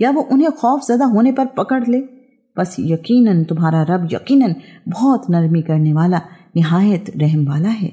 या वो उन्हें खौफ ज़्यादा होने पर पकड़ ले। बस यकीनन तुम्हारा रब यकीनन बहुत नरमी करने वाला, निहायत रहम वाला है।